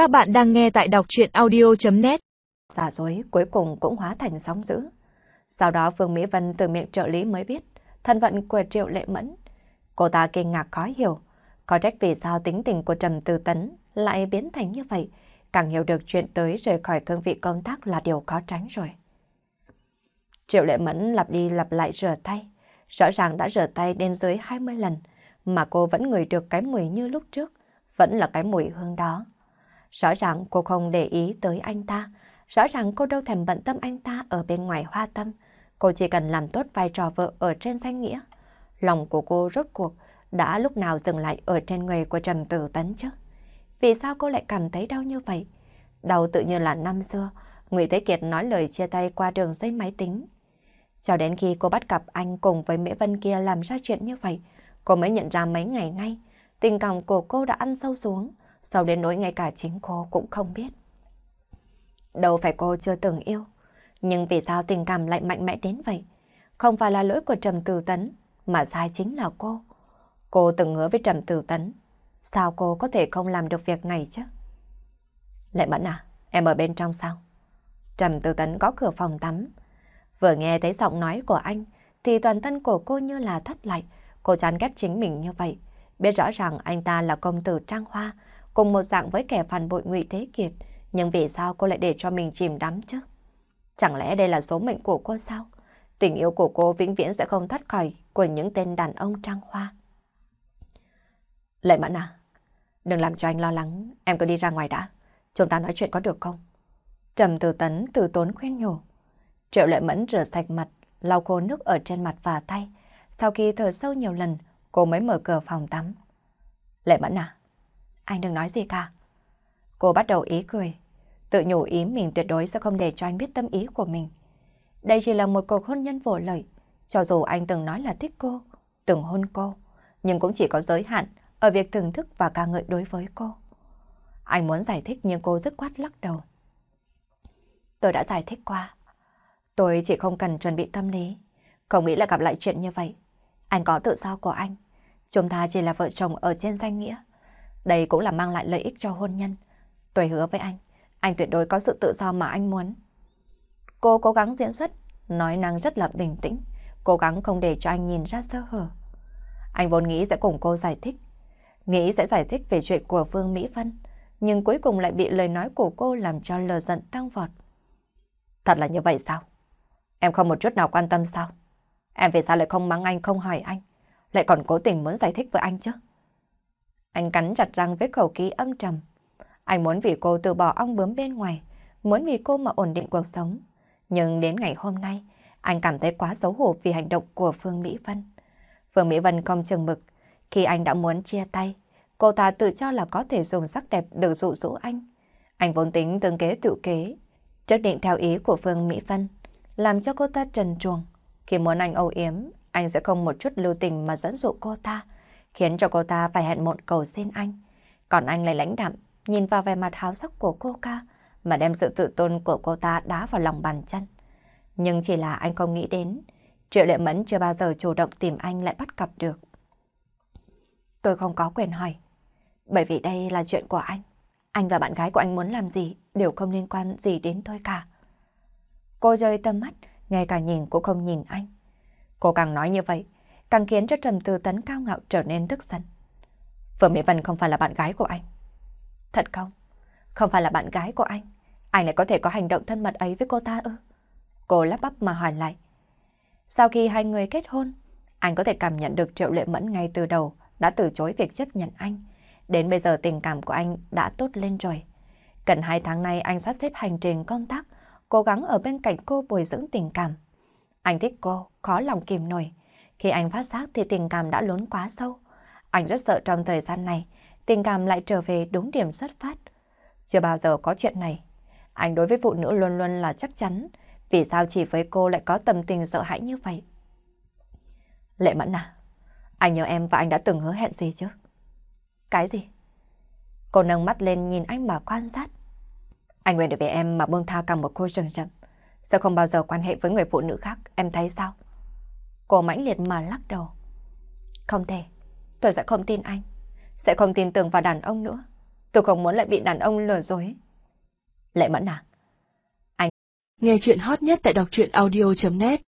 Các bạn đang nghe tại đọc chuyện audio.net Giả dối cuối cùng cũng hóa thành sóng dữ. Sau đó Phương Mỹ Vân từ miệng trợ lý mới biết thân phận của Triệu Lệ Mẫn. Cô ta kinh ngạc khó hiểu, có trách vì sao tính tình của Trầm Tư Tấn lại biến thành như vậy, càng hiểu được chuyện tới rời khỏi cương vị công tác là điều khó tránh rồi. Triệu Lệ Mẫn lặp đi lặp lại rửa tay, rõ ràng đã rửa tay đến dưới 20 lần, mà cô vẫn ngửi được cái mùi như lúc trước, vẫn là cái mùi hương đó. Rõ ràng cô không để ý tới anh ta, rõ ràng cô đâu thèm bận tâm anh ta ở bên ngoài hoa tâm, cô chỉ cần làm tốt vai trò vợ ở trên danh nghĩa. Lòng của cô rốt cuộc đã lúc nào dừng lại ở trên người của Trầm Tử Tấn chứ? Vì sao cô lại cảm thấy đau như vậy? Đau tự như là năm xưa, Ngụy Thế Kiệt nói lời chia tay qua đường dây máy tính. Cho đến khi cô bắt gặp anh cùng với Mễ Vân kia làm ra chuyện như vậy, cô mới nhận ra mấy ngày nay, tình cảm của cô đã ăn sâu xuống, sau đến nỗi ngay cả chính cô cũng không biết. Đâu phải cô chưa từng yêu, nhưng vì sao tình cảm lại mạnh mẽ đến vậy? Không phải là lỗi của Trầm Tử Tấn, mà sai chính là cô. Cô từng hứa với Trầm Tử Tấn, sao cô có thể không làm được việc này chứ? Lệ Mẫn à, em ở bên trong sao? Trầm Tử Tấn có cửa phòng tắm. Vừa nghe thấy giọng nói của anh, thì toàn thân của cô như là thắt lại. Cô chán ghét chính mình như vậy. Biết rõ ràng anh ta là công tử Trang Hoa, cùng một dạng với kẻ phản bội ngụy Thế Kiệt. Nhưng vì sao cô lại để cho mình chìm đắm chứ? Chẳng lẽ đây là số mệnh của cô sao? Tình yêu của cô vĩnh viễn sẽ không thoát khỏi của những tên đàn ông Trang Hoa. Lệ Mẫn à, đừng làm cho anh lo lắng, em cứ đi ra ngoài đã. Chúng ta nói chuyện có được không? Trầm từ tấn từ tốn khuyên nhủ. Triệu Lệ Mẫn rửa sạch mặt, lau khô nước ở trên mặt và tay. Sau khi thở sâu nhiều lần, cô mới mở cửa phòng tắm. Lệ Mẫn à, anh đừng nói gì cả. Cô bắt đầu ý cười, tự nhủ ý mình tuyệt đối sẽ không để cho anh biết tâm ý của mình. Đây chỉ là một cuộc hôn nhân vô lợi, cho dù anh từng nói là thích cô, từng hôn cô, nhưng cũng chỉ có giới hạn ở việc thưởng thức và ca ngợi đối với cô. Anh muốn giải thích nhưng cô dứt khoát lắc đầu. Tôi đã giải thích qua. Tôi chỉ không cần chuẩn bị tâm lý, không nghĩ là gặp lại chuyện như vậy. Anh có tự do của anh. Chúng ta chỉ là vợ chồng ở trên danh nghĩa. Đây cũng là mang lại lợi ích cho hôn nhân. Tôi hứa với anh, anh tuyệt đối có sự tự do mà anh muốn. Cô cố gắng diễn xuất, nói năng rất là bình tĩnh, cố gắng không để cho anh nhìn ra sơ hở. Anh vốn nghĩ sẽ cùng cô giải thích, nghĩ sẽ giải thích về chuyện của Phương Mỹ Vân, nhưng cuối cùng lại bị lời nói của cô làm cho lờ giận tăng vọt. Thật là như vậy sao? Em không một chút nào quan tâm sao? Em vì sao lại không mắng anh, không hỏi anh? Lại còn cố tình muốn giải thích với anh chứ? Anh cắn chặt răng với khẩu khí âm trầm. Anh muốn vì cô từ bỏ ong bướm bên ngoài, muốn vì cô mà ổn định cuộc sống. Nhưng đến ngày hôm nay, anh cảm thấy quá xấu hổ vì hành động của Phương Mỹ Vân. Phương Mỹ Vân không chừng mực, khi anh đã muốn chia tay, cô ta tự cho là có thể dùng sắc đẹp để dụ dỗ anh. Anh vốn tính tương kế tự kế, trước định theo ý của Phương Mỹ Vân, làm cho cô ta trần truồng. Khi muốn anh âu yếm, anh sẽ không một chút lưu tình mà dẫn dụ cô ta, khiến cho cô ta phải hẹn một cầu xin anh. Còn anh lại lãnh đạm, nhìn vào vẻ mặt háo sắc của cô ca, mà đem sự tự tôn của cô ta đá vào lòng bàn chân. Nhưng chỉ là anh không nghĩ đến, Triệu Lệ Mẫn chưa bao giờ chủ động tìm anh lại bắt gặp được. Tôi không có quyền hỏi, bởi vì đây là chuyện của anh. Anh và bạn gái của anh muốn làm gì đều không liên quan gì đến tôi cả. Cô rơi tâm mắt, ngay cả nhìn cũng không nhìn anh. Cô càng nói như vậy, càng khiến cho Trầm Tư Tấn cao ngạo trở nên tức giận. Phương Mỹ Vân không phải là bạn gái của anh. Thật không? Không phải là bạn gái của anh. Anh lại có thể có hành động thân mật ấy với cô ta ư? Cô lắp bắp mà hỏi lại. Sau khi hai người kết hôn, anh có thể cảm nhận được Triệu Lệ Mẫn ngay từ đầu đã từ chối việc chấp nhận anh. Đến bây giờ tình cảm của anh đã tốt lên rồi. Gần hai tháng nay anh sắp xếp hành trình công tác, cố gắng ở bên cạnh cô bồi dưỡng tình cảm. Anh thích cô, khó lòng kìm nổi. Khi anh phát giác thì tình cảm đã lún quá sâu. Anh rất sợ trong thời gian này, tình cảm lại trở về đúng điểm xuất phát. Chưa bao giờ có chuyện này. Anh đối với phụ nữ luôn luôn là chắc chắn. Vì sao chỉ với cô lại có tâm tình sợ hãi như vậy? Lệ Mẫn à, anh nhớ em và anh đã từng hứa hẹn gì chứ? Cái gì? Cô nâng mắt lên nhìn anh mà quan sát. Anh nguyện được về em mà buông tha cả một cô rừng rậm. Sẽ không bao giờ quan hệ với người phụ nữ khác, em thấy sao? Cô mãnh liệt mà lắc đầu. Không thể, tôi sẽ không tin anh. Sẽ không tin tưởng vào đàn ông nữa. Tôi không muốn lại bị đàn ông lừa dối. Lệ mẫn à? Anh... Nghe chuyện hot nhất tại đọc truyện audio.net